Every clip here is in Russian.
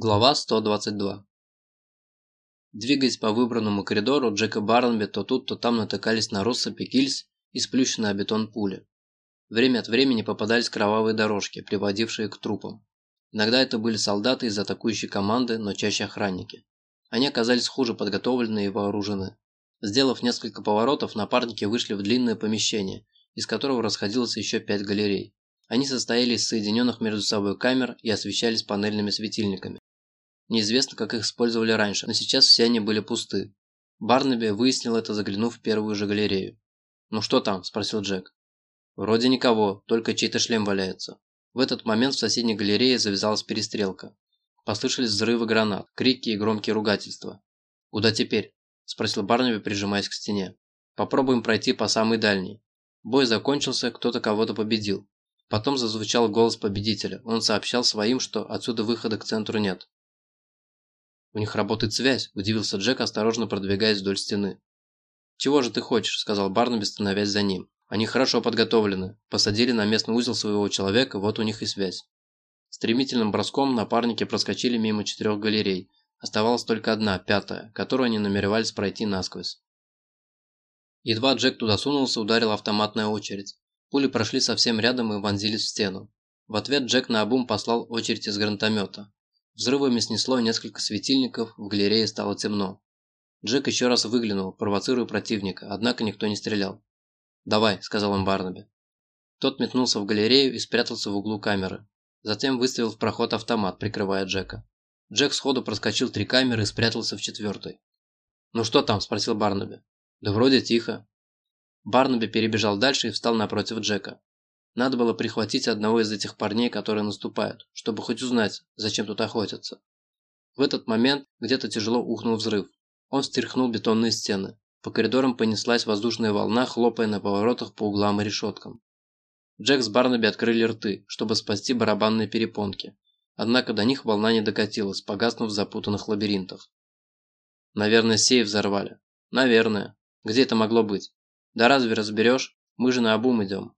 Глава 122 Двигаясь по выбранному коридору, Джек и Барнби то тут, то там натыкались на россыпи гильз и сплющенные о бетон пули. Время от времени попадались кровавые дорожки, приводившие к трупам. Иногда это были солдаты из атакующей команды, но чаще охранники. Они оказались хуже подготовлены и вооружены. Сделав несколько поворотов, напарники вышли в длинное помещение, из которого расходилось еще пять галерей. Они состояли из соединенных между собой камер и освещались панельными светильниками. Неизвестно, как их использовали раньше, но сейчас все они были пусты. Барнаби выяснил это, заглянув в первую же галерею. «Ну что там?» – спросил Джек. «Вроде никого, только чей-то шлем валяется». В этот момент в соседней галерее завязалась перестрелка. Послышались взрывы гранат, крики и громкие ругательства. «Куда теперь?» – спросил Барнаби, прижимаясь к стене. «Попробуем пройти по самой дальней». Бой закончился, кто-то кого-то победил. Потом зазвучал голос победителя. Он сообщал своим, что отсюда выхода к центру нет. «У них работает связь», – удивился Джек, осторожно продвигаясь вдоль стены. «Чего же ты хочешь?» – сказал Барнаби, становясь за ним. «Они хорошо подготовлены. Посадили на местный узел своего человека, вот у них и связь». Стремительным броском напарники проскочили мимо четырех галерей. Оставалась только одна, пятая, которую они намеревались пройти насквозь. Едва Джек туда сунулся, ударила автоматная очередь. Пули прошли совсем рядом и вонзились в стену. В ответ Джек на обум послал очередь из гранатомета. Взрывами снесло несколько светильников, в галерее стало темно. Джек еще раз выглянул, провоцируя противника, однако никто не стрелял. «Давай», – сказал он Барнаби. Тот метнулся в галерею и спрятался в углу камеры. Затем выставил в проход автомат, прикрывая Джека. Джек сходу проскочил три камеры и спрятался в четвертой. «Ну что там?» – спросил Барнаби. «Да вроде тихо». Барнаби перебежал дальше и встал напротив Джека. Надо было прихватить одного из этих парней, которые наступают, чтобы хоть узнать, зачем тут охотятся. В этот момент где-то тяжело ухнул взрыв. Он встряхнул бетонные стены. По коридорам понеслась воздушная волна, хлопая на поворотах по углам и решеткам. Джек с Барнаби открыли рты, чтобы спасти барабанные перепонки. Однако до них волна не докатилась, погаснув в запутанных лабиринтах. Наверное, сейф взорвали. Наверное. Где это могло быть? Да разве разберешь? Мы же на обум идем.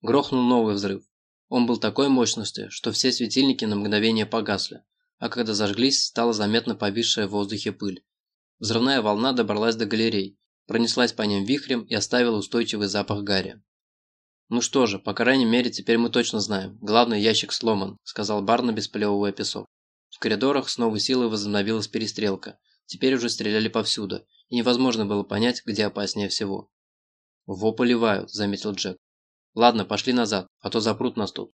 Грохнул новый взрыв. Он был такой мощности, что все светильники на мгновение погасли, а когда зажглись, стала заметно повисшая в воздухе пыль. Взрывная волна добралась до галерей, пронеслась по ним вихрем и оставила устойчивый запах гари. «Ну что же, по крайней мере, теперь мы точно знаем. Главный ящик сломан», – сказал Барнаби, сплевывая песок. В коридорах с новой силой возобновилась перестрелка. Теперь уже стреляли повсюду, и невозможно было понять, где опаснее всего. «Во поливают», – заметил Джек. Ладно, пошли назад, а то запрут нас тут.